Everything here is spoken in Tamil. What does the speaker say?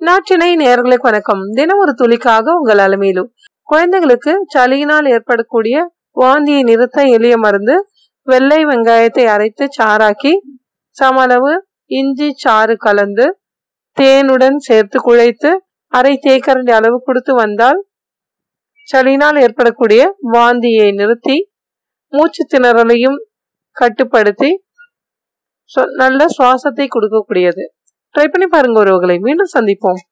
நாட்டினை நேர்களுக்கு வணக்கம். தினம் ஒரு துளிக்காக உங்கள் அலமையிலும். குழந்தைகளுக்கு சளியினால் ஏற்படக்கூடிய வாந்தியை நிறுத்த எளிய மருந்து வெள்ளை வெங்காயத்தை அரைத்து சாறாக்கி சமளவு இஞ்சி சாறு கலந்து தேனுடன் சேர்த்து குழைத்து அரை தேக்கரண்டி அளவு கொடுத்து வந்தால் சளியினால் ஏற்படக்கூடிய வாந்தியை நிறுத்தி மூச்சு திணறலையும் கட்டுப்படுத்தி நல்ல சுவாசத்தை கொடுக்கக்கூடியது. ட்ரை பண்ணி பாருங்க ஒருவர்களை மீண்டும் சந்திப்போம்.